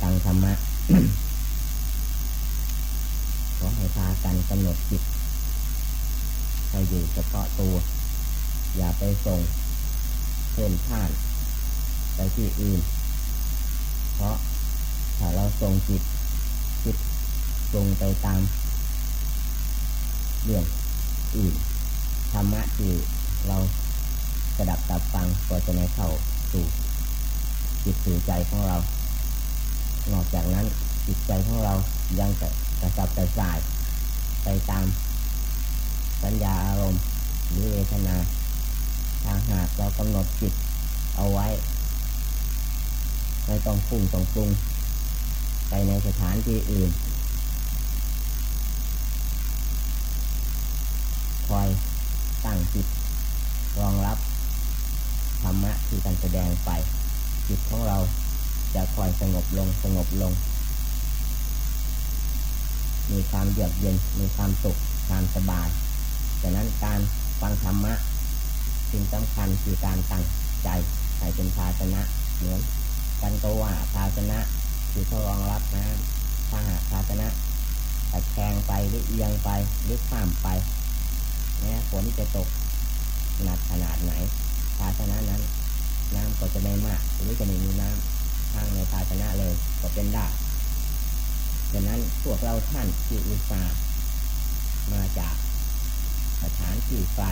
ฟังธรรมะขอให้พากันกำหนดจิตให้อยู่เฉพาะตัว อย่าไปส่งเพิ่มท่าน ไปที่อื่น เพราะถ้าเราส่งจิต จิตตรงไปตามเรื่องอื่นธรรมะที่เรากระดับตับฟังก็จะไม่เข้าสู่จิตสู่ใจของเรา นอกจากนั้นจิตใจของเรายังจะกระสับกระส่าย ไปตามสัญญาอารมณ์หรือเวทนาทางหากเรากำหนดจิตเอาไว้ ไม่ต้องฟุ้งต้องปรุงไปในสถานที่อื่น คอยตั้งจิตรองรับธรรมะที่การแสดงไป จิตของเรา จะคอยสงบลงสงบลง มีความเยือกเย็นมีความสุขความสบายดังนั้นการฟังธรรมะสิ่งสำคัญคือการตั้งใจใส่เป็นภาชนะเหมือนกันก็ว่าภาชนะคือทดรองรับน้ำถ้าหากภาชนะตะแคงไปหรือเอียงไปหรือข้ามไปแม้ฝนจะตกหนักขนาดไหน ภาชนะนั้น น้ำก็จะไม่มากหรือจะไม่มีน้ำ ข้างในภาชนะเลยก็เป็นได้ดังนั้นพวกเราท่านที่อุตส่าห์มาจากสถานที่ไกล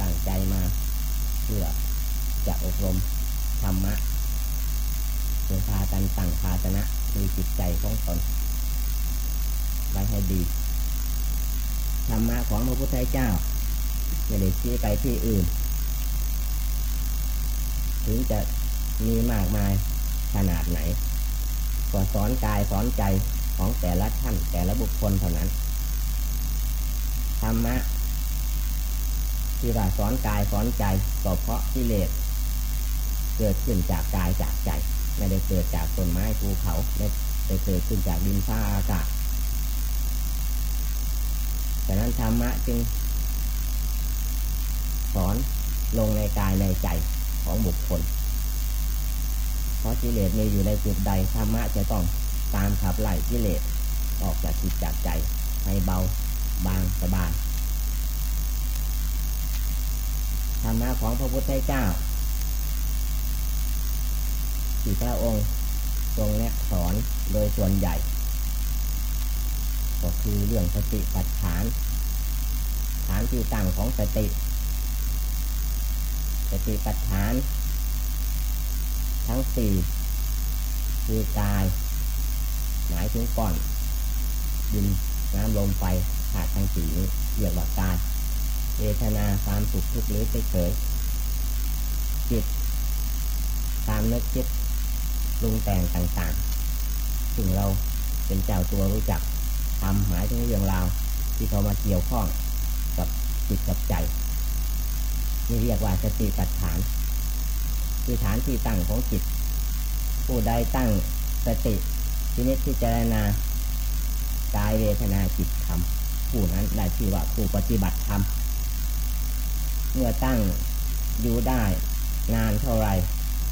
ตั้งใจมาเพื่อจะอบรมธรรมะเพื่อพากันตั้งภาชนะคือจิตใจของตนไว้ให้ดีธรรมะของพระพุทธเจ้าไม่ได้ชี้ไปที่อื่น ถึงจะ มีมากมายขนาดไหนก็สอนกายสอนใจของแต่ละท่านแต่ละบุคคลเท่านั้นธรรมะที่ว่าสอนกายสอนใจก็เพราะกิเลสเกิดขึ้นจากกายจากใจ ไม่ได้เกิดจากต้นไม้ภูเขาไม่ได้เกิดขึ้นจากดินฟ้าอากาศดังนั้นธรรมะจึง สอนลงในกายในใจของบุคคล ราะกิเลสมีอยู่ในจุดใดธรรมะจะต้องตามขับไล่กิเลสออกจากจิตจากใจให้เบาบางสบายธรรมะของพระพุทธเจ้าที่พระองค์ทรงแนะสอนโดยส่วนใหญ่ ก็คือเรื่องสติปัฏฐาน ฐานที่ตั้งของสติ สติปัฏฐาน ทั้งสี่คือกาย หมายถึงก่อนดินน้ำลมไฟขาดทั้งสี่นี้เรียกว่ากายเวทนาความสุขทุกข์หรือเฉยจิตความนึกคิดปรุงแต่งต่างๆซึ่งเราเป็นเจ้าตัวรู้จักทำหมายถึงเรื่องราวที่เขามาเกี่ยวข้องกับจิตกับใจนี่เรียกว่าสติปัฏฐาน คือฐานที่ตั้งของจิต ผู้ใดตั้งสติทีนี้พิจารณากายเวทนาจิตธรรมผู้นั้นได้ชื่อว่าผู้ปฏิบัติธรรมเมื่อตั้งอยู่ได้นานเท่าไร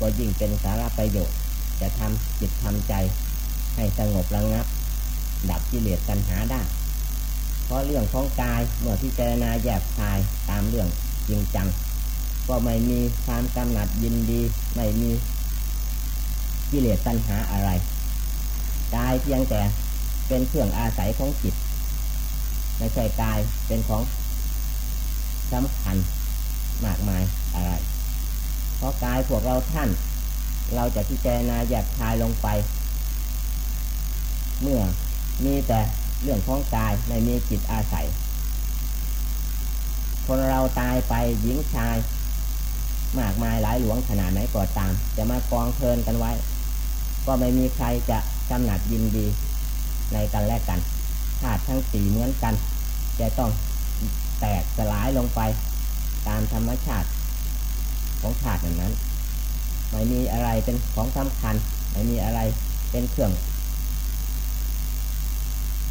ก็ยิ่งเป็นสาระประโยชน์ จะทำจิตทำใจ ให้สงบระงับ ดับกิเลสตัณหาได้ เพราะเรื่องของกายเมื่อพิจารณาแยกคายตามเรื่องจริงจัง ก็ไม่มีความกำหนัดยินดี ไม่มีกิเลสตัณหาอะไรกายเพียงแต่เป็นเครื่องอาศัยของจิตไม่ใช่กายเป็นของสำคัญมากมายอะไร เพราะกายพวกเราท่าน เราจะพิจารณาแยกคายลงไป เมื่อมีแต่เรื่องของกายไม่มีจิตอาศัย คนเราตายไปหญิงชาย มากมายหลายหลวงขนาดไหนก็ตาม จะมากองเพลินกันไว้ ก็ไม่มีใครจะกำหนัดยินดีในกันและกันธาตุทั้งสี่เหมือนกัน จะต้องแตกสลายลงไป ตามธรรมชาติของธาตุอย่างนั้น ไม่มีอะไรเป็นของสำคัญ ไม่มีอะไรเป็นเครื่อง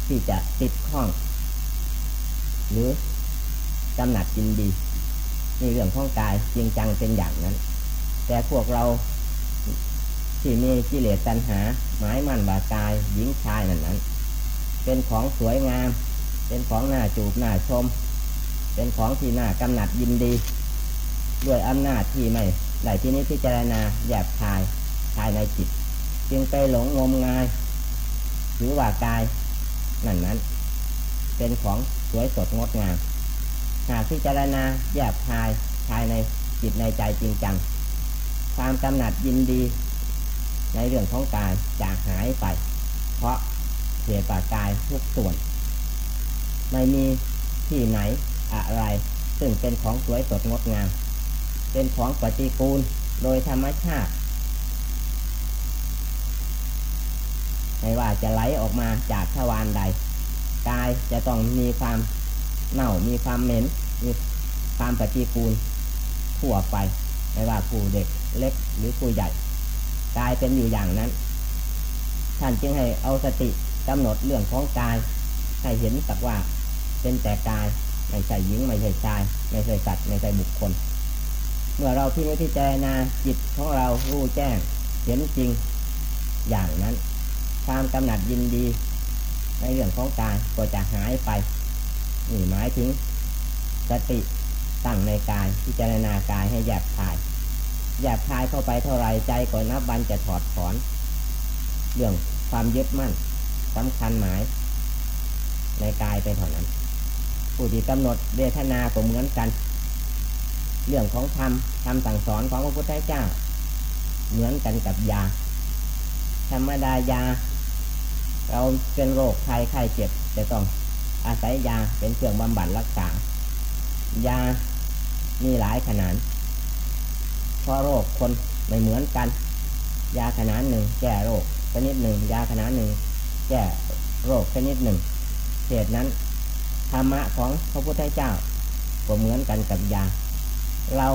ที่จะติดข้อง หรือกำหนัดยินดี ในเรื่องของกายจริงจังเป็นอย่างนั้น แต่พวกเราที่มีกิเลสตัณหา หมายมั่นว่ากายหญิงชายนั่นนั้น เป็นของสวยงาม เป็นของน่าจูบน่าชม เป็นของที่น่ากำหนัดยินดี ด้วยอำนาจที่ไม่ได้ที่นี้พิจารณาแยบคายภายในจิต จึงไปหลงงมงายถือว่ากายนั่นนั้น เป็นของสวยสดงดงาม พิจารณาแยบคายภายในจิตในใจจริงจัง ความกำหนัดยินดี ในเรื่องของกายจะหายไป เพราะเหตุปากายทุกส่วน ไม่มีที่ไหนอะไร ซึ่งเป็นของสวยสดงดงาม เป็นของปฏิกูลโดยธรรมชาติ ไม่ว่าจะไหลออกมาจากทวารใด กายจะต้องมีความ เน่ามีความเหม็น มีความปฏิกูลทั่วไป ไม่ว่าผู้เด็กเล็กหรือผู้ใหญ่กายเป็นอยู่อย่างนั้น ท่านจึงให้เอาสติกำหนดเรื่องของกาย ให้เห็นสักว่าเป็นแต่กาย ไม่ใช่หญิง ไม่ใช่ชาย ไม่ใช่สัตว์ ไม่ใช่บุคคล เมื่อเราพิจพิจารณาจิตของเรารู้แจ้ง เห็นจริงอย่างนั้นความกำหนัดยินดี ในเรื่องของกายก็จะหายไป นี่หมายถึงสติตั้งในกายพิจารณากายให้แยาบคายแยาบคายเข้าไปเท่าไรใจก็นับวันจะถอดถอน เรื่องความยึดมั่นสำคัญหมาย ในกายไปเท่านั้นผู้ที่กำหนดเวทนาก็เหมือนกัน เรื่องของธรรมคำสั่งสอนของพระพุทธเจ้า เหมือนกันกับยา ธรรมดายา เราเป็นโรคภัยไข้เจ็บจะต้อง อาศัยยาเป็นเครื่องบำบัดรักษา ยามีหลายขนาดเพราะโรคคนไม่เหมือนกัน ยาขนาดหนึ่ง แก้โรคชนิดหนึ่ง ยาขนาดหนึ่ง แก้โรคชนิดหนึ่งเหตุนั้นธรรมะของพระพุทธเจ้าก็เหมือนกันกับยา เรา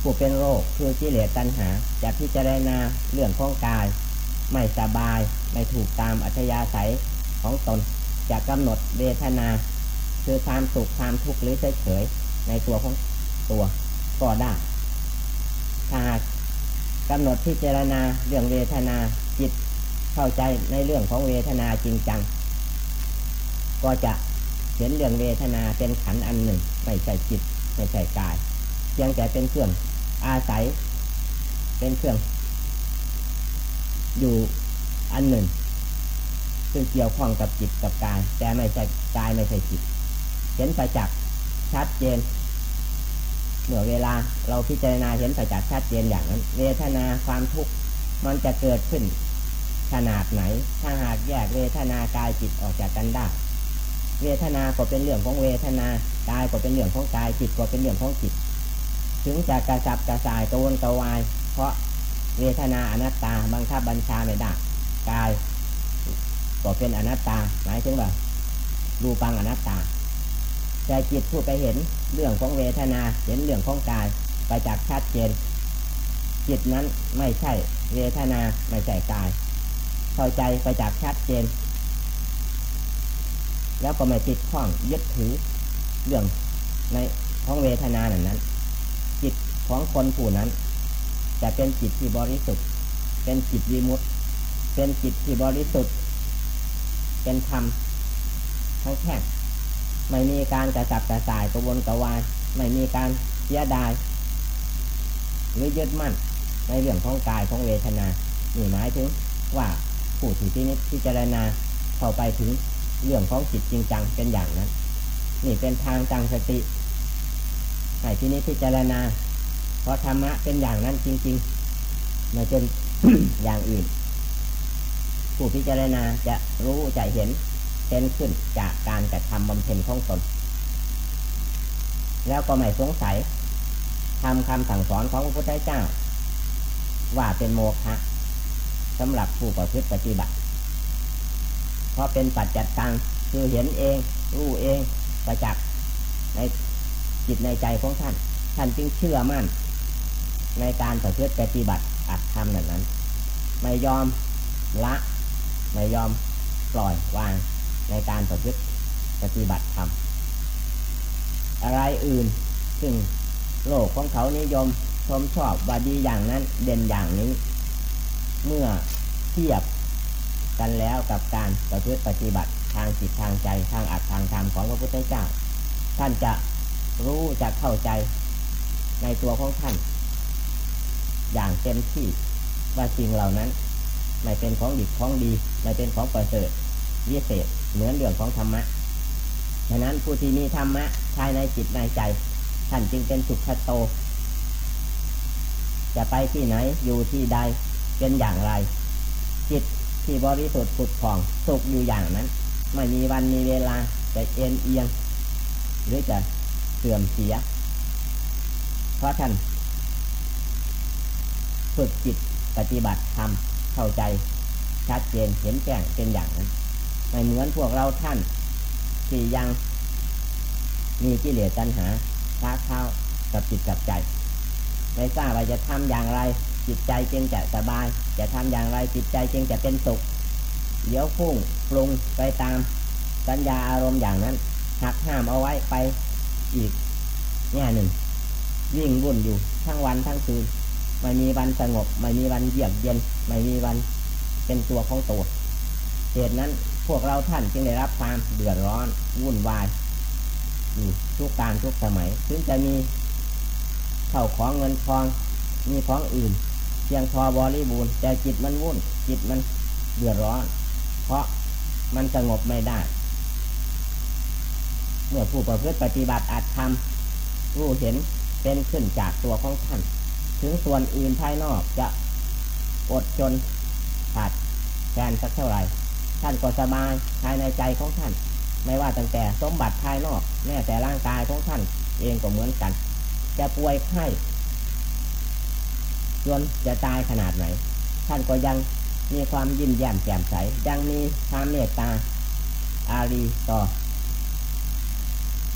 ผู้เป็นโรคคือกิเลสตัณหาจะพิจารณาเรื่องของกาย ไม่สบาย ไม่ถูกตามอัธยาศัยของตน จะกำหนดเวทนา คือความสุขความทุกข์หรือเฉยๆในตัวของตัวก็ได้ถ้าหากกำหนดพิจารณาเรื่องเวทนาจิตเข้าใจในเรื่องของเวทนาจริงจัง ก็จะเห็นเรื่องเวทนาเป็นขันธ์อันหนึ่ง ไม่ใช่จิตไม่ใช่กายยังแต่เป็นเครื่องอาศัยเป็นเครื่องอยู่อันหนึ่ง ซึ่งเกี่ยวข้องกับจิตกับกาย แต่ไม่ใช่กายไม่ใช่จิต เห็นประจักษ์ชัดเจนเมื่อเวลาเราพิจารณาเห็นประจักษ์ชัดเจนอย่างนั้น เวทนาความทุกข์มันจะเกิดขึ้น ขนาดไหน ถ้าหากแยกเวทนากายจิตออกจากกันได้ เวทนาก็เป็นเรื่องของเวทนากายก็เป็นเรื่องของกายจิตก็เป็นเรื่องของจิต ถึงจะกระสับกระส่ายกระวนกระวาย เพราะเวทนาอนัตตาบังคับบัญชาไม่ได้กาย ก็เป็นอนัตตา หมายถึงว่ารูปังอนัตตาแต่จิตผู้ไปเห็นเรื่องของเวทนา เห็นเรื่องของกายไปจากชัดเจน จิตนั้นไม่ใช่เวทนาไม่ใช่กายเข้าใจไปจากชัดเจน แล้วก็ไม่ติดข้องยึดถือเรื่องในของเวทนานั้นนั้น จิตของคนผู้นั้น จะเป็นจิตที่บริสุทธิ์ เป็นจิตวิมุตติเป็นจิตที่บริสุทธิ์ เป็นธรรมทั้งแท้ไม่มีการกระสับกระส่ายกระวนกระวาย ไม่มีการเสียดายหรือยึดมั่น ในเรื่องของกายของเวทนานี่หมายถึงว่าผู้ที่ที่นี้พิจารณาเข้าไปถึงเรื่องของจิตจริงจังเป็นอย่างนั้น นี่เป็นทางจังสติให้ที่นี้พิจารณา เพราะธรรมะเป็นอย่างนั้นจริงๆไม่เป็นอย่างอื่น ผู้พิจารณาจะรู้จะเห็นเป็นขึ้นจากการกระทำบำเพ็ญของตน แล้วก็ไม่สงสัยทำคำสั่งสอนของพระพุทธเจ้า ว่าเป็นโมฆะสำหรับผู้ประพฤติปฏิบัติ เพราะเป็นปัจจัดตังคือเห็นเอง รู้เองประจักษ์ในจิตในใจของท่าน ท่านจึงเชื่อมั่น ในการประพฤติปฏิบัติอัตธรรมนั้นนั้นไม่ยอมละ ไม่ยอมปล่อยวางในการประพฤติปฏิบัติธรรมอะไรอื่นซึ่งโลกของเขานิยมชมชอบว่าดีอย่างนั้นเด่นอย่างนี้ เมื่อเทียบกันแล้วกับการประพฤติปฏิบัติทางจิตทางใจทางอัตทางธรรมของพระพุทธเจ้า ท่านจะรู้จะเข้าใจในตัวของท่าน อย่างเต็มที่ว่าสิ่งเหล่านั้น ไม่เป็นของดีของดี ไม่เป็นของประเสริฐวิเศษเหมือนเรื่องของธรรมะฉะนั้นผู้ที่มีธรรมะภายในจิตในใจ ท่านจึงเป็นสุขโต จะไปที่ไหนอยู่ที่ใดเป็นอย่างไร จิตที่บริสุทธิ์ผุดผ่องสุขอยู่อย่างนั้น ไม่มีวันมีเวลาจะเอ็นเอียง หรือจะเสื่อมเสีย เพราะท่านฝึกจิตปฏิบัติธรรม เข้าใจชัดเจนเห็นแจ้งเป็นอย่างนั้นไม่เหมือนพวกเราท่านที่ยังมีกิเลสตัณหาท้าเข้ากับจิตกับใจ ไม่ทราบว่าจะทำอย่างไร จิตใจจึงจะสบาย จะทำอย่างไรจิตใจจึงจะเป็นสุขเดี๋ยวพุ่งปรุงไปตามสัญญาอารมณ์อย่างนั้นหักห้ามเอาไว้ไปอีกแง่หนึ่งวิ่งวุ่นอยู่ทั้งวันทั้งคืน ไม่มีวันสงบ ไม่มีวันเยือกเย็น ไม่มีวันเป็นตัวของตัว เหตุนั้นพวกเราท่านจึงได้รับความเดือดร้อนวุ่นวายอยู่ทุกการทุกสมัย ถึงจะมีเข้าของเงินทอง มีของอื่นเพียงพอบริบูรณ์แต่จิตมันวุ่น จิตมันเดือดร้อน เพราะมันสงบไม่ได้ เมื่อผู้ประพฤติปฏิบัติอาจทำรู้เห็นเป็นขึ้นจากตัวของท่าน ถึงส่วนอื่นภายนอกจะอดจนขาดแคลนสักเท่าไหร่ ท่านก็สบายภายในใจของท่าน ไม่ว่าตั้งแต่สมบัติภายนอกแม้แต่ร่างกายของท่านเองก็เหมือนกัน จะป่วยไข้จนจะตายขนาดไหน ท่านก็ยังมีความยิ้มแย้มแจ่มใส ยังมีความเมตตา อารีต่อ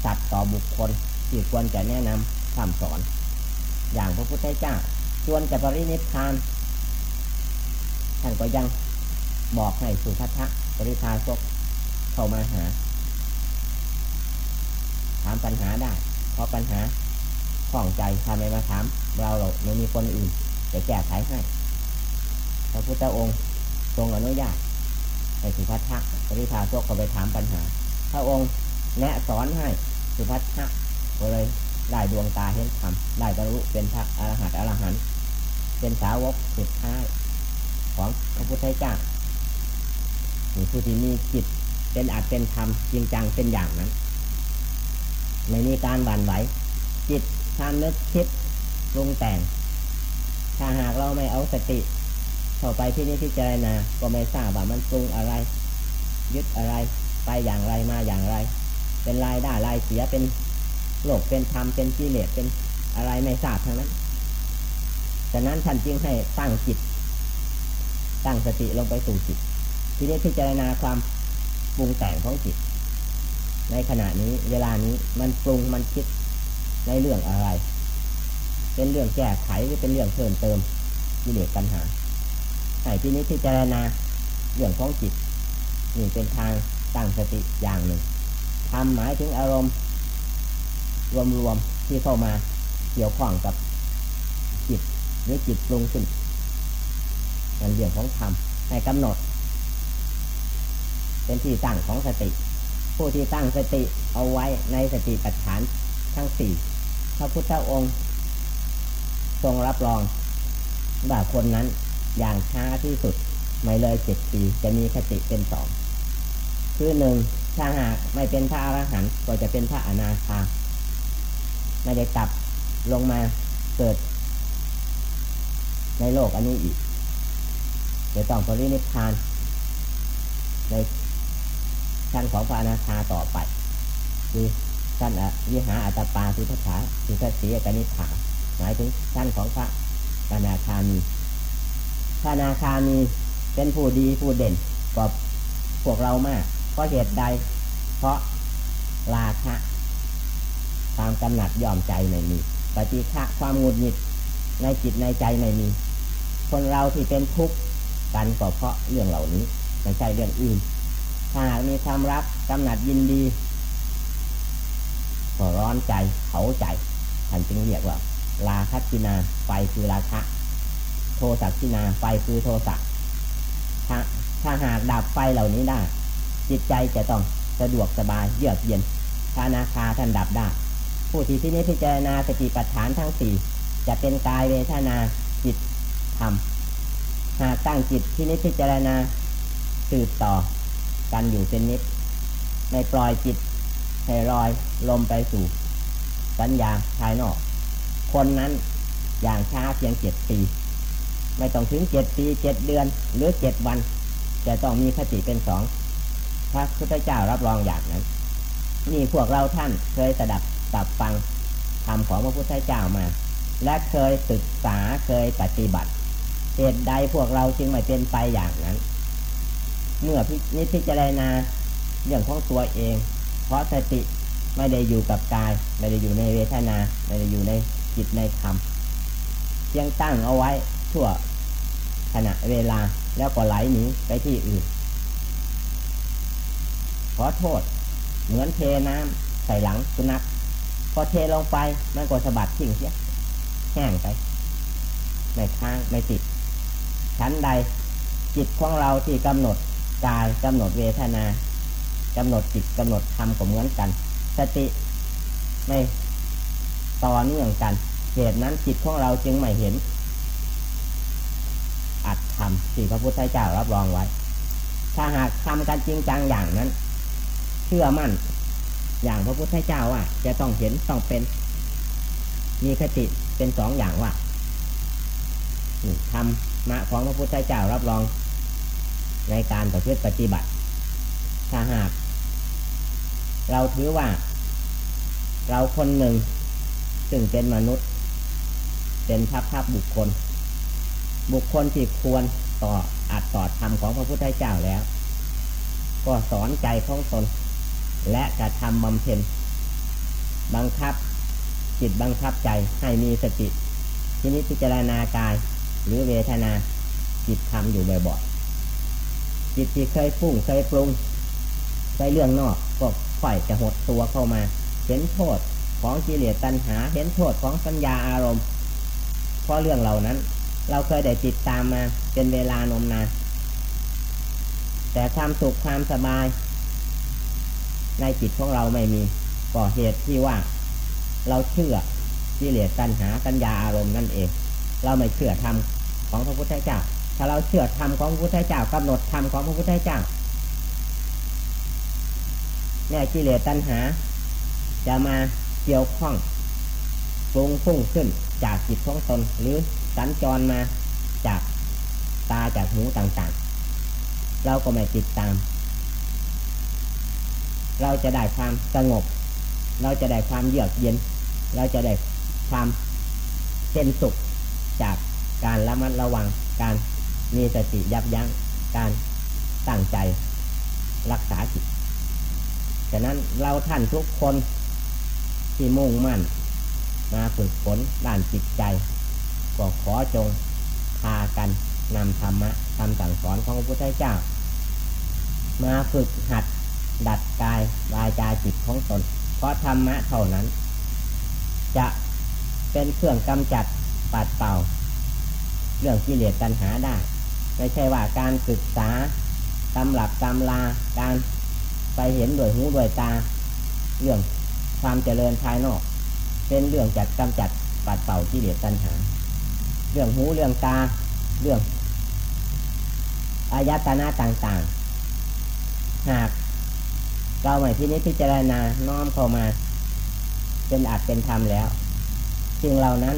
สัตว์ต่อบุคคลที่ควรจะแนะนำคำสอน อย่างพระพุทธเจ้าชวนจะปรินิพพานท่านก็ยังบอกให้สุทัศน์ปริพาสกเข้ามาหา ถามปัญหาได้ เพราะปัญหาข้องใจถ้าไมมาถาม เราเราไม่มีคนอื่นจะแก้ไขให้พระพุทธองค์ทรงอนุญาตให้สุภัทธะปริพาสกเข้าไปถามปัญหา พระองค์แนะสอนให้สุภัทธะก็เลย ได้ดวงตาเห็นธรรมได้บรรลุเป็นพระอรหันต์อรหันต์เป็นสาวกสุดท้ายของพระพุทธเจ้าหรือผู้ที่มีจิตเป็นอาจเป็นธรรมจริงจังเป็นอย่างนั้นไม่มีการหวั่นไหวจิตความนึกคิดปรุงแต่ง ถ้าหากเราไม่เอาสติ เข้าไปที่นี้ที่เจรณาก็ไม่ทราบว่ามันปรุงอะไร ยึดอะไรไปอย่างไรมาอย่างไร เป็นรายได้รายเสียเป็น โลกเป็นธรรมเป็นกิเลสเป็นอะไรไม่ทราบทั้งนั้นฉะนั้นท่านจึงให้ตั้งจิต ตั้งสติลงไปสู่จิต ทีนี้พิจารณาความปรุงแต่งของจิต ในขณะนี้เวลานี้มันปรุงมันคิดในเรื่องอะไร เป็นเรื่องแก้ไขหรือเป็นเรื่องเพิ่มเติมกิเลสปัญหาไอ้ที่นี้พิจารณาเรื่องของจิตนี่เป็นทางตั้งสติอย่างหนึ่งทำหมายถึงอารมณ์ รวมๆที่เข้ามาเกี่ยวข้องกับจิตหรือจิตปรุงขึ้นเป็นเรื่องของธรรมให้กำหนด เป็นที่ตั้งของสติ ผู้ที่ตั้งสติเอาไว้ในสติปัฏฐานทั้งสี่พระพุทธองค์ทรงรับรองว่าคนนั้นอย่างช้าที่สุดไม่เลยเจ็ดปีจะมีคติเป็นสองคือหนึ่งถ้าหากไม่เป็นพระอรหันต์ก็จะเป็นพระอนาคา ไม่ได้กลับลงมาเกิด ในโลกอันนี้อีกจะต้องปรินิพพาน ในชั้นของพระอนาคาต่อไป คือชั้นอวิหาอัตปาสุทัศาสุทัศสีกนิฐาหมายถึงชั้นของพระอนาคามีพระอนาคามีเป็นผู้ดีผู้เด่นกว่าพวกเรามาก เพราะเหตุใด เพราะราคะ ตามกำหนัดยอมใจไม่มี ปฏิฆะความหงุดหงิดในจิตในใจไม่มี คนเราที่เป็นทุกข์กันก็เพราะเรื่องเหล่านี้ไม่ใช่เรื่องอื่น ถ้าหากมีความรักกำหนัดยินดีก็ร้อนใจเขาใจท่านจึงเรียกว่าราคัตินาไฟคือราคะ โทสักที่นาไฟคือโทสะถ้าถ้าหากดับไฟเหล่านี้ได้ จิตใจจะต้องสะดวกสบายเยือกเย็นพานาคาท่านดับได้ ผู้ที่ที่นี้พิจารณาสติปัฏฐานทั้งสี่จะเป็นกายเวทนาจิตธรรมหากตั้งจิตที่นี้พิจารณาสืบต่อ กันอยู่เป็นนิดในปล่อยจิตให้ลอยลมไปสู่ สัญญาภายนอก คนนั้นอย่างช้าเพียงเจ็ดปี ไม่ต้องถึงเจ็ดปีเจ็ดเดือน หรือเจ็ดวัน จะต้องมีคติเป็นสองพระพุทธเจ้ารับรองอย่างนั้น นี่พวกเราท่านเคยสดับ ตับฟังธรรมของพระพุทธเจ้ามา และเคยศึกษาเคยปฏิบัติเหตุใดพวกเราจึงไม่เป็นไปอย่างนั้น เมื่อพินิพิจารณาเรื่องของตัวเอง เพราะสติไม่ได้อยู่กับกาย ไม่ได้อยู่ในเวทนา ไม่ได้อยู่ในจิตในธรรมเพียงตั้งเอาไว้ชั่วขณะเวลาแล้วก็ไหลหนีไปที่อื่น ขอโทษ เหมือนเทน้ำใส่หลังสุนัข พอเทลงไปมันก็สะบัดทิ้งเสียแห้งไปไม่ค้างไม่ติดชั้นใด จิตของเราที่กำหนดกายกำหนดเวทนากำหนดจิตกำหนดธรรมก็เหมือนกัน สติไม่ต่อเนื่องกัน เหตุนั้นจิตของเราจึงไม่เห็น อัดทำที่พระพุทธเจ้ารับรองไว้ ถ้าหากทำกันจริงจังอย่างนั้น เชื่อมั่น อย่างพระพุทธเจ้าว่า จะต้องเห็นต้องเป็น มีคติเป็นสองอย่างว่าทำมะของพระพุทธเจ้ารับรอง ในการประพฤติปฏิบัติ ถ้าหาก เราถือว่า เราคนหนึ่งซึ่งเป็นมนุษย์ เป็นภาพภาพบุคคล บุคคลที่ควรต่ออัดต่อธรรมของพระพุทธเจ้าแล้ว ก็สอนใจของตน และกระทำบำเพ็ญบังคับจิตบังคับใจให้มีสติทีนี้พิจารณากายหรือเวทนาจิตทำอยู่บ่อยๆจิตที่เคยฟุ้งเคยปรุงไปเรื่องนอกก็ค่อยจะหดตัวเข้ามา เห็นโทษของกิเลสตัณหา เห็นโทษของสัญญาอารมณ์ เพราะเรื่องเหล่านั้น เราเคยได้ติดตามมาเป็นเวลานมนานแต่ความสุขความสบาย ในจิตของเราไม่มีก่อเหตุที่ว่า เราเชื่อกิเลสตัณหาสัญญาอารมณ์นั่นเอง เราไม่เชื่อธรรมของพระพุทธเจ้า ถ้าเราเชื่อธรรมของพระพุทธเจ้ากำหนดธรรมของพระพุทธเจ้าแน่กิเลสตัณหา จะมาเกี่ยวข้องปรุงพุ่งขึ้นจากจิตของตน หรือสัญจรมาจากตาจากหูต่างๆ เราก็ไม่ติดตาม เราจะได้ความสงบ เราจะได้ความเยือกเย็น เราจะได้ความเป็นสุขจากการระมัดระวัง การมีสติยับยั้ง การตั้งใจรักษาจิตฉะนั้นเราท่านทุกคนที่มุ่งมั่น มาฝึกฝนด้านจิตใจ ก็ขอจงพากันนำธรรมะคำสั่งสอนของพระพุทธเจ้า มาฝึกหัด ดัดกายวายจาจิตของตน เพราะธรรมะเท่านั้น จะเป็นเครื่องกำจัดปัดเป่า เรื่องกิเลสตัณหาได้ ไม่ใช่ว่าการศึกษาตำหลับตำลาการไปเห็นด้วยหูด้วยตา เรื่องความเจริญภายนอก เป็นเรื่องจัดกำจัดปัดเป่ากิเลสตัณหา เรื่องหูเรื่องตาเรื่องอายตนะต่างๆ หาก เราไม่ที่นี้พิจารณาน้อมเข้ามา เป็นอาจเป็นธรรมแล้วสิ่งเหล่านั้น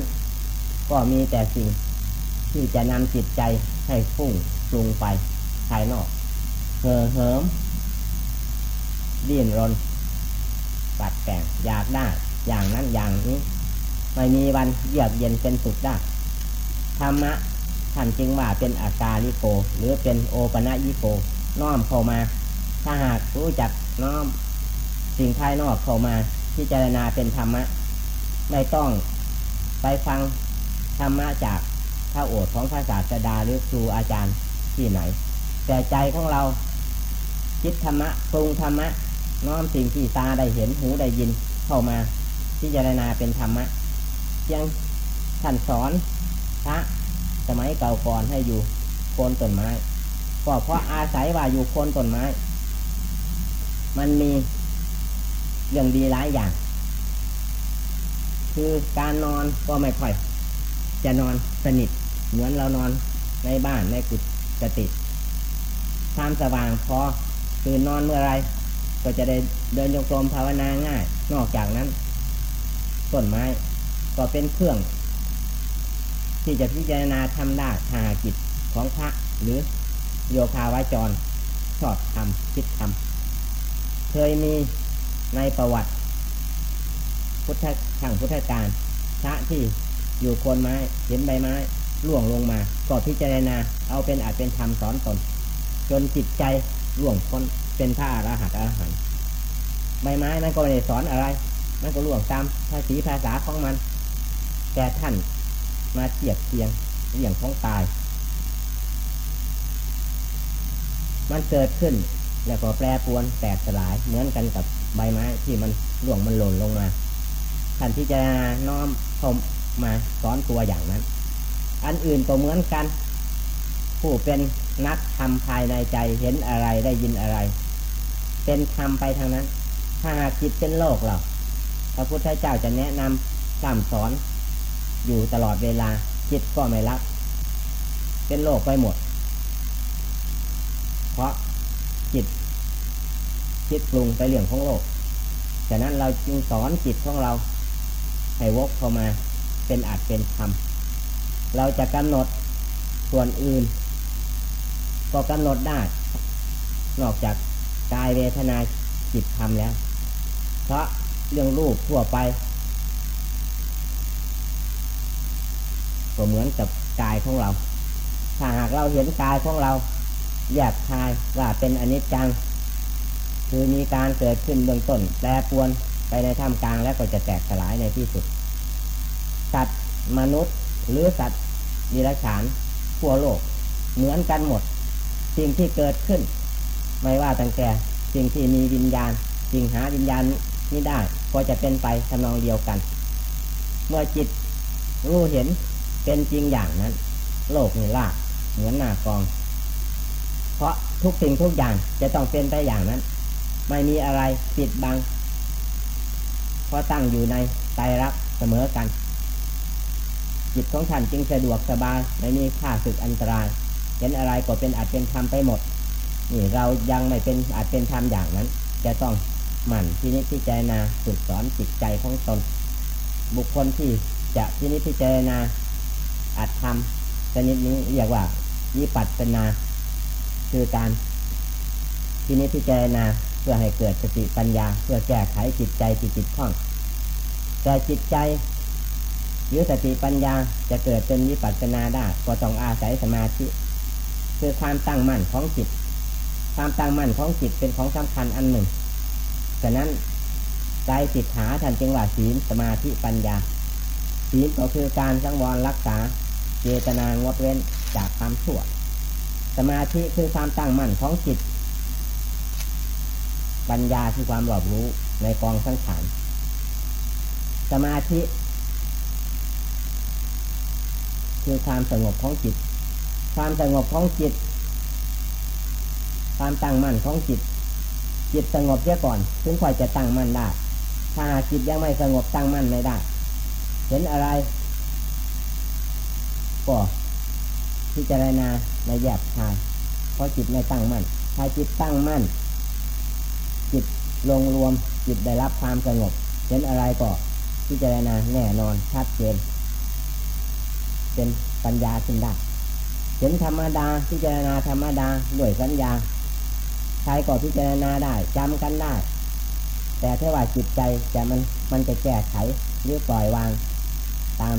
ก็มีแต่สิ่งที่จะนำจิตใจให้ฟุ้งปรุงไปภายนอกเห่อเหิมดิ้นรนปัดแต่งอยากได้ อย่างนั้นอย่างนี้ ไม่มีวันเยือกเย็นเป็นสุขได้ธรรมะท่านจึงว่าเป็นอาการลิโก หรือเป็นโอปะยิโก น้อมเข้ามา ถ้าหากรู้จัก น้อมสิ่งภายนอกเข้ามาพิจารณาเป็นธรรมะ ไม่ต้องไปฟังธรรมะจากพระโอษฐ์ของพระศาสดาหรือครูอาจารย์ที่ไหน แต่ใจของเราคิดธรรมะปรุงธรรมะ น้อมสิ่งที่ตาได้เห็นหูได้ยินเข้ามาพิจารณาเป็นธรรมะเพียงท่านสอนพระสมัยเก่าก่อนให้อยู่โคนต้นไม้ก็เพราะอาศัยว่าอยู่โคนต้นไม้ มันมีเรื่องดีหลายอย่าง คือการนอนก็ไม่ค่อย จะนอนสนิท เหมือนเรานอนในบ้านในกุฏติความสว่างพอคือนอนเมื่อไร ก็จะได้เดินโยกลมภาวนาง่าย นอกจากนั้นต้นไม้ก็เป็นเครื่อง ที่จะพิจารณาทำได้ทางกิจของพระหรือโยคาวาจร ชอบทำคิดทำ เคยมีในประวัติ พุทธทางพุทธการพระที่อยู่คนไม้เห็นใบไม้ล่วงลงมาก็พิจารณาเอาเป็นอาจเป็นธรรมสอนตน จนจิตใจล่วงพ้นเป็นพระอรหันต์อรหันต์ใบไม้มันก็ไม่ได้สอนอะไรมันก็ล่วงตามภาษีภาษาของมัน แต่ท่านมาเทียบเทียงเรื่องของตาย มันเกิดขึ้น แล้วก็แปรปรวนแตกสลายเหมือนกันกับใบไม้ที่มันล่วงมันหล่นลงมาท่านที่จะน้อมเข้ามาสอนตัวอย่างนั้น อันอื่นก็เหมือนกัน ผู้เป็นนักทำภายในใจเห็นอะไรได้ยินอะไร เป็นธรรมไปทางนั้น ถ้าหากจิตเป็นโลกเราพระพุทธเจ้าจะแนะนำสั่งสอนอยู่ตลอดเวลาจิตก็ไม่รับ เป็นโลกไปหมด เพราะ คิดปรุงไปเรื่องของโลก ฉะนั้นเราจึงสอนจิตของเรา ให้วกเข้ามาเป็นอาจเป็นธรรม เราจะกำหนดส่วนอื่น ก็กำหนดได้ นอกจากกายเวทนาจิตธรรมแล้ว เพราะเรื่องรูปทั่วไปก็เหมือนกับกายของเรา ถ้าหากเราเห็นกายของเราแยกคายว่าเป็นอนิจจัง คือมีการเกิดขึ้นเบื้องต้นแปรปวนไปในท่ามกลางแล้วก็จะแตกสลายในที่สุด สัตว์มนุษย์หรือสัตว์ดิรัจฉานทั่วโลก เหมือนกันหมด สิ่งที่เกิดขึ้น ไม่ว่าตั้งแต่สิ่งที่มีวิญญาณ สิ่งหาวิญญาณนี้ได้ก็จะเป็นไปทำนองเดียวกัน เมื่อจิตรู้เห็นเป็นจริงอย่างนั้น โลกนี่ล่าเหมือนหน้ากอง เพราะทุกสิ่งทุกอย่างจะต้องเป็นไปอย่างนั้น ไม่มีอะไรปิดบัง เพราะตั้งอยู่ในไตรลักษณ์เสมอกัน จิตของท่านจึงสะดวกสบายไม่มีค่าศึกอันตราย เห็นอะไรก็เป็นอาจเป็นธรรมไปหมด นี่เรายังไม่เป็นอาจเป็นธรรมอย่างนั้น จะต้องหมั่นที่นิพพิจารณาฝึกสอนจิตใจของตน บุคคลที่จะที่นิพพิจารณาอาจทำชนิดนี้เรียกว่าวิปัสสนา คือการที่นิพพิจารณา เพื่อให้เกิดสติปัญญา เพื่อแก้ไขจิตใจที่จิตข้องแต่จิตใจหรือสติปัญญาจะเกิดเป็นวิปัสสนาได้ก็ต้องอาศัยสมาธิคือความตั้งมั่นของจิต ความตั้งมั่นของจิตเป็นของสำคัญอันหนึ่งฉะนั้นใจจิตหาท่านจึงว่าศีลสมาธิปัญญาศีลก็คือการสังวรรักษาเจตนางดเว้นจากความชั่ว สมาธิคือความตั้งมั่นของจิต ปัญญาคือความรอบรู้ในกองสังขารสมาธิ คือความสงบของจิต ความสงบของจิต ความตั้งมั่นของจิต จิตสงบเสียก่อน ถึงค่อยจะตั้งมั่นได้ ถ้าจิตยังไม่สงบตั้งมั่นไม่ได้ เห็นอะไรก็พิจารณาในแยบคายเพราะจิตไม่ตั้งมั่นถ้าจิตตั้งมั่น ลงรวมจิตได้รับความสงบ เห็นอะไรก็พิจารณาแน่นอนชัดเจนเป็นปัญญาขึ้นได้เห็นธรรมดาพิจารณาธรรมดาด้วยสัญญาใครก็พิจารณาได้จำกันได้ แต่ถ้าว่าจิตใจจะมันมันจะแก้ไขหรือปล่อยวาง ตาม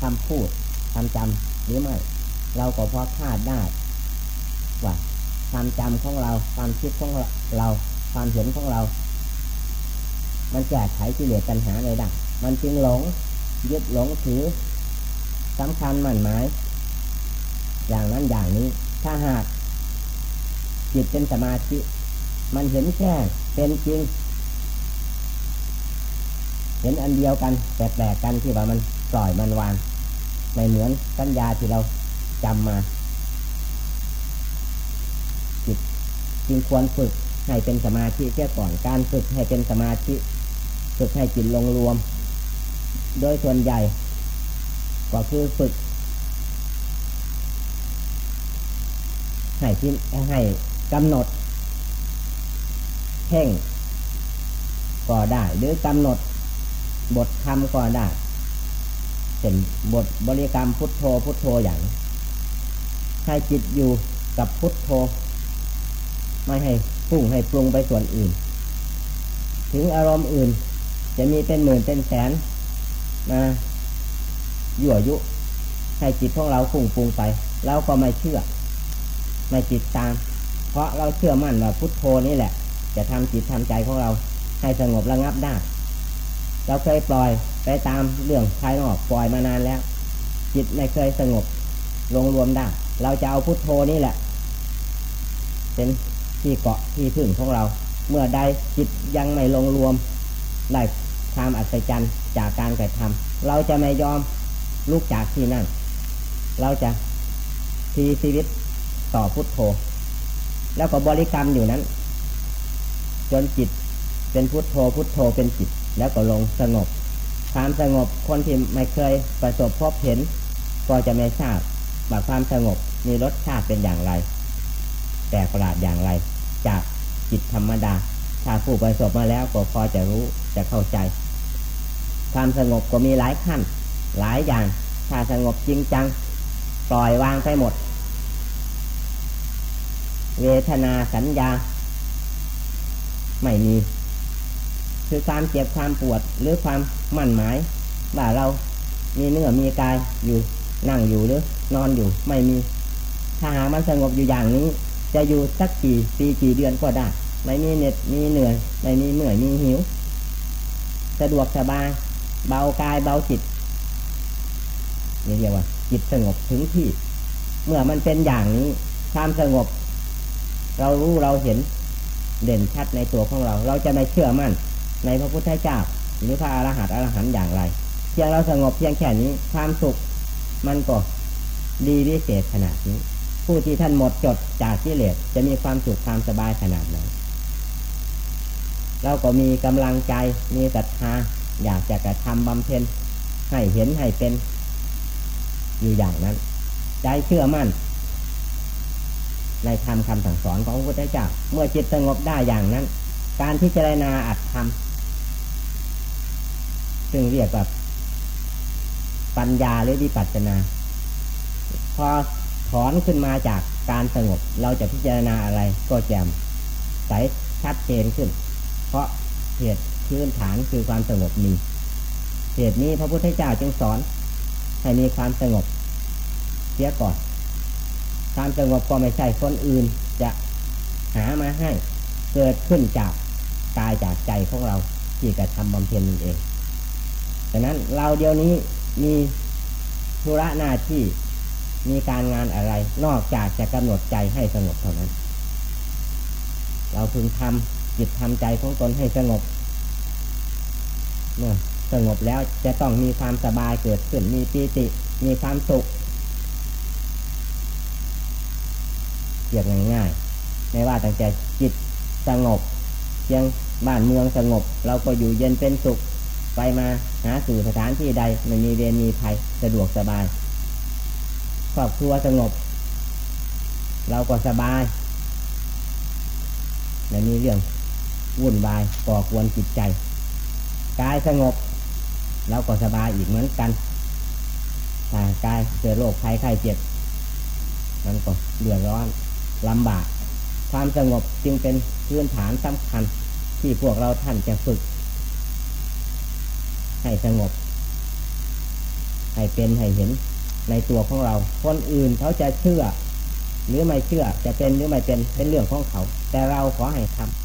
คำพูดคำจำหรือไม่เราก็พอคาดได้ว่าความจำของเราความคิดของเรา ความเห็นของเรา มันแก้ไขกิเลสปัญหาเลยได้มันจึงหลงยึดหลงถือสำคัญมั่นหมาย อย่างนั้นอย่างนี้ ถ้าหากจิตเป็นสมาธิ มันเห็นแค่เป็นจริง เห็นอันเดียวกันแต่แปลกกันที่ว่ามันปล่อยมันวางไม่เหมือนสัญญาที่เราจำมา จิตจึงควรฝึก ให้เป็นสมาธิเสียก่อนการฝึกให้เป็นสมาธิฝึกให้จิตลงรวม โดยส่วนใหญ่ ก็คือฝึก ให้ที่ให้กำหนดเพ่งก็ได้ หรือกำหนดบทคำก็ได้เป็นบทบริกรรมพุทโธพุทโธอย่าง ให้จิตอยู่กับพุทโธ ไม่ให้ ฟุ้งให้ปรุงไปส่วนอื่น ถึงอารมณ์อื่น จะมีเป็นหมื่นเป็นแสนมายั่วยุ ให้จิตของเราฟุ้งปรุงไปเราก็ไม่เชื่อ ไม่จิตตาม เพราะเราเชื่อมั่นว่าพุทโธนี่แหละ จะทำจิตทำใจของเรา ให้สงบระงับได้เราเคยปล่อยไปตามเรื่องภายนอกปล่อยมานานแล้ว จิตไม่เคยสงบลงรวมได้ เราจะเอาพุทโธนี่แหละ เป็น ที่เกาะที่พึ่งของเรา เมื่อใดจิตยังไม่ลงรวมได้ความอัศจรรย์จากการกระทำเราจะไม่ยอมลุกจากที่นั่น เราจะทีชีวิตต่อพุทโธ แล้วก็บริกรรมอยู่นั้น จนจิตเป็นพุทโธพุทโธเป็นจิต แล้วก็ลงสงบความสงบคนที่ไม่เคยประสบพบเห็น ก็จะไม่ทราบว่าความสงบมีรสชาติเป็นอย่างไร แต่ประหลาดอย่างไร จากจิตธรรมดา ถ้าผู้ประสบมาแล้วก็พอจะรู้จะเข้าใจ ความสงบก็มีหลายขั้น หลายอย่าง ถ้าสงบจริงจัง ปล่อยวางไปหมด เวทนาสัญญา ไม่มี คือความเจ็บความปวดหรือความมั่นหมายว่าเรามีเนื้อมีกายอยู่นั่งอยู่หรือนอนอยู่ไม่มี ถ้าหากมันสงบอยู่อย่างนี้ จะอยู่สักกี่ปีกี่เดือนก็ได้ ไม่มีเหน็ดมีเหนื่อย ไม่มีเหนื่อยมีหิว สะดวกสบายเบากายเบาจิตนี่เรียกว่า จิตสงบถึงที่ เมื่อมันเป็นอย่างนี้ความสงบ เรารู้เราเห็นเด่นชัดในตัวของเรา เราจะไม่เชื่อมั่น ในพระพุทธเจ้าหรือพระอรหันต์อรหันต์อย่างไรเพียงเราสงบเพียงแค่นี้ความสุขมันก็ดีวิเศษขนาดนี้ ผู้ที่ท่านหมดจดจากกิเลสจะมีความสุขความสบายขนาดไหนเราก็มีกำลังใจมีศรัทธาอยากจะกระทำบำเพ็ญให้เห็นให้เป็นอยู่อย่างนั้น ใจเชื่อมั่น ในธรรมคำสั่งสอนของพระพุทธเจ้าเมื่อจิตสงบได้อย่างนั้น การพิจารณาอัดทำซึ่งเรียกว่าปัญญาหรือวิปัสสนา พอ ถอนขึ้นมาจากการสงบ เราจะพิจารณาอะไรก็แจ่มใสชัดเจนขึ้น เพราะเหตุพื้นฐานคือความสงบมีเหตุนี้พระพุทธเจ้าจึงสอน ให้มีความสงบเสียก่อนความสงบก็ไม่ใช่คนอื่นจะหามาให้เกิดขึ้นจากกายจากใจของเราที่กระทำบำเพ็ญเองดังนั้นเราเดียวนี้มีธุระหน้าที่ มีการงานอะไร นอกจากจะกำหนดใจให้สงบเท่านั้น เราพึงทำจิตทำใจของตนให้สงบเมื่อสงบแล้วจะต้องมีความสบายเกิดขึ้น มีปีติ มีความสุขเรียกง่ายๆไม่ว่าตั้งแต่จิตสงบยังบ้านเมืองสงบ เราก็อยู่เย็นเป็นสุข ไปมาหาสู่สถานที่ใดไม่มีเวรมีภัยสะดวกสบาย ครอบครัวสงบ เราก็สบายไม่มีเรื่องวุ่นวายก่อกวนจิตใจกายสงบ เราก็สบายอีกเหมือนกันถ้ากายเจอโรคภัยไข้เจ็บมันก็เดือดร้อนลำบาก ความสงบจึงเป็นพื้นฐานสำคัญที่พวกเราท่านจะฝึก ให้สงบ ให้เป็นให้เห็น ในตัวของเรา คนอื่นเขาจะเชื่อ หรือไม่เชื่อจะเป็นหรือไม่เป็นเป็นเรื่องของเขา แต่เราขอให้ทำ